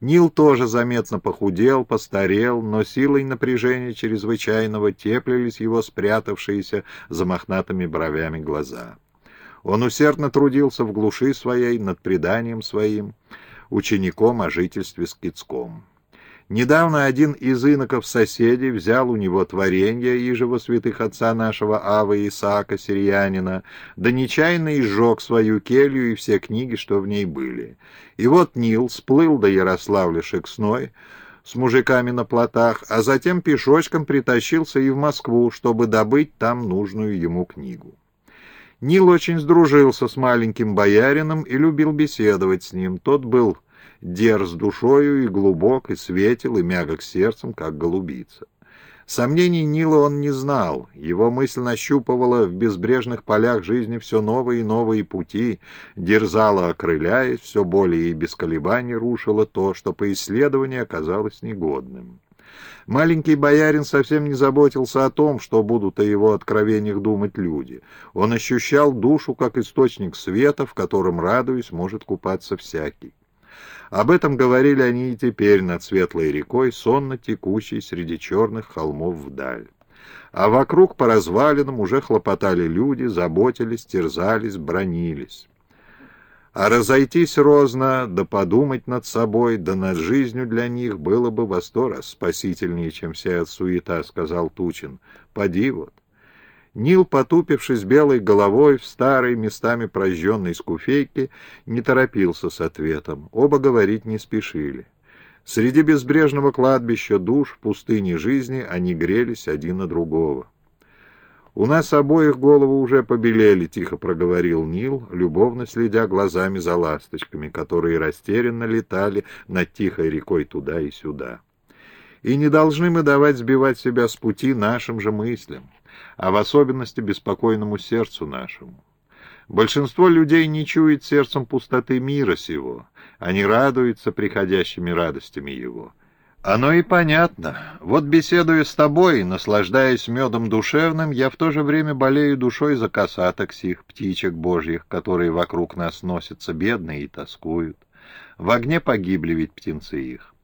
Нил тоже заметно похудел, постарел, но силой напряжения чрезвычайного теплились его спрятавшиеся за мохнатыми бровями глаза. Он усердно трудился в глуши своей над преданием своим, учеником о жительстве с Кицком. Недавно один из иноков соседей взял у него творение Ижего святых отца нашего Ава Исаака Сирианина, да нечаянно изжег свою келью и все книги, что в ней были. И вот Нил сплыл до Ярославля Шексной с мужиками на плотах, а затем пешочком притащился и в Москву, чтобы добыть там нужную ему книгу. Нил очень сдружился с маленьким боярином и любил беседовать с ним. Тот был дерз душою и глубок, и светел, и мягок сердцем, как голубица. Сомнений Нила он не знал, его мысль нащупывала в безбрежных полях жизни все новые и новые пути, дерзала, окрыляясь, все более и без колебаний рушила то, что по исследованию оказалось негодным. Маленький боярин совсем не заботился о том, что будут о его откровениях думать люди. Он ощущал душу как источник света, в котором, радуясь, может купаться всякий. Об этом говорили они и теперь над светлой рекой, сонно текущей среди черных холмов вдаль. А вокруг по развалинам уже хлопотали люди, заботились, терзались, бронились. А разойтись розно, да подумать над собой, да над жизнью для них было бы во сто раз спасительнее, чем вся суета, — сказал Тучин. Поди вот. Нил, потупившись белой головой в старой, местами прожженной скуфейке, не торопился с ответом. Оба говорить не спешили. Среди безбрежного кладбища душ в пустыне жизни они грелись один на другого. «У нас обоих головы уже побелели», — тихо проговорил Нил, любовно следя глазами за ласточками, которые растерянно летали над тихой рекой туда и сюда. «И не должны мы давать сбивать себя с пути нашим же мыслям а в особенности беспокойному сердцу нашему. Большинство людей не чует сердцем пустоты мира сего, они радуются приходящими радостями его. Оно и понятно. Вот беседуя с тобой, наслаждаясь медом душевным, я в то же время болею душой за косаток сих, птичек божьих, которые вокруг нас носятся бедные и тоскуют. В огне погибли ведь птенцы их.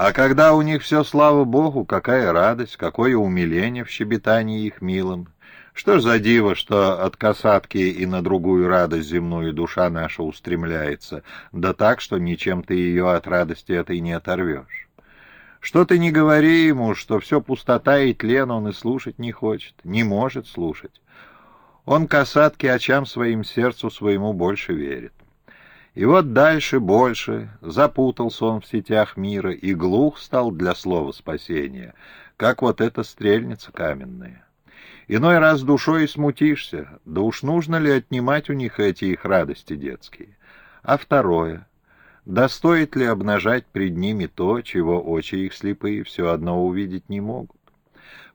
А когда у них все, слава богу, какая радость, какое умиление в щебетании их милым. Что ж за диво, что от касатки и на другую радость земную душа наша устремляется, да так, что ничем ты ее от радости этой не оторвешь. Что ты не говори ему, что все пустота и тлен он и слушать не хочет, не может слушать. Он касатке очам своим сердцу своему больше верит. И вот дальше больше запутался он в сетях мира и глух стал для слова спасения, как вот эта стрельница каменная. Иной раз душой смутишься, да уж нужно ли отнимать у них эти их радости детские. А второе, да стоит ли обнажать пред ними то, чего очи их слепые все одно увидеть не могут?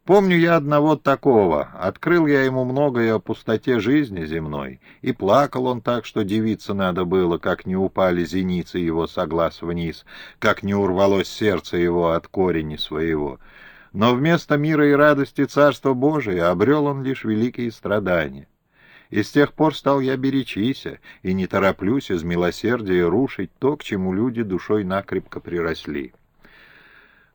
Помню я одного такого. Открыл я ему многое о пустоте жизни земной, и плакал он так, что девиться надо было, как не упали зеницы его соглас вниз, как не урвалось сердце его от корени своего. Но вместо мира и радости Царства Божия обрел он лишь великие страдания. И с тех пор стал я беречися, и не тороплюсь из милосердия рушить то, к чему люди душой накрепко приросли.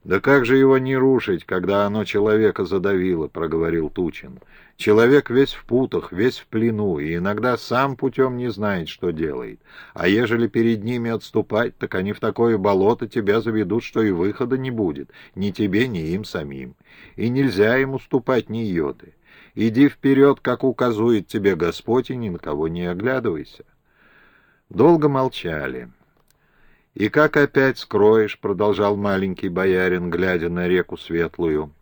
«Да как же его не рушить, когда оно человека задавило?» — проговорил Тучин. «Человек весь в путах, весь в плену, и иногда сам путем не знает, что делает. А ежели перед ними отступать, так они в такое болото тебя заведут, что и выхода не будет, ни тебе, ни им самим. И нельзя им уступать ни йоты. Иди вперед, как указует тебе Господь, и ни на кого не оглядывайся». Долго молчали. «И как опять скроешь?» — продолжал маленький боярин, глядя на реку светлую.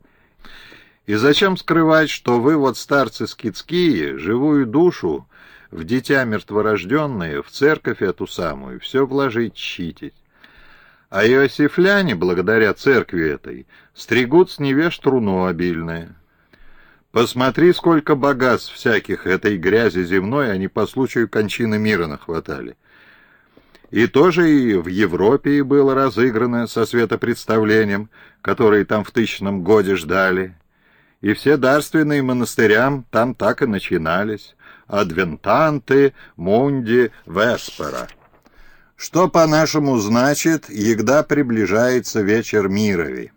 «И зачем скрывать, что вы, вот старцы скидские, живую душу, в дитя мертворожденное, в церковь эту самую, все вложить чтить? А иосифляне, благодаря церкви этой, стригут с невеж труну обильное». Посмотри, сколько богатств всяких этой грязи земной они по случаю кончины мира нахватали. И тоже и в Европе было разыграно со светопредставлением, которые там в тысячном годе ждали. И все дарственные монастырям там так и начинались. Адвентанты Мунди Веспера. Что, по-нашему, значит, егда приближается вечер мирови?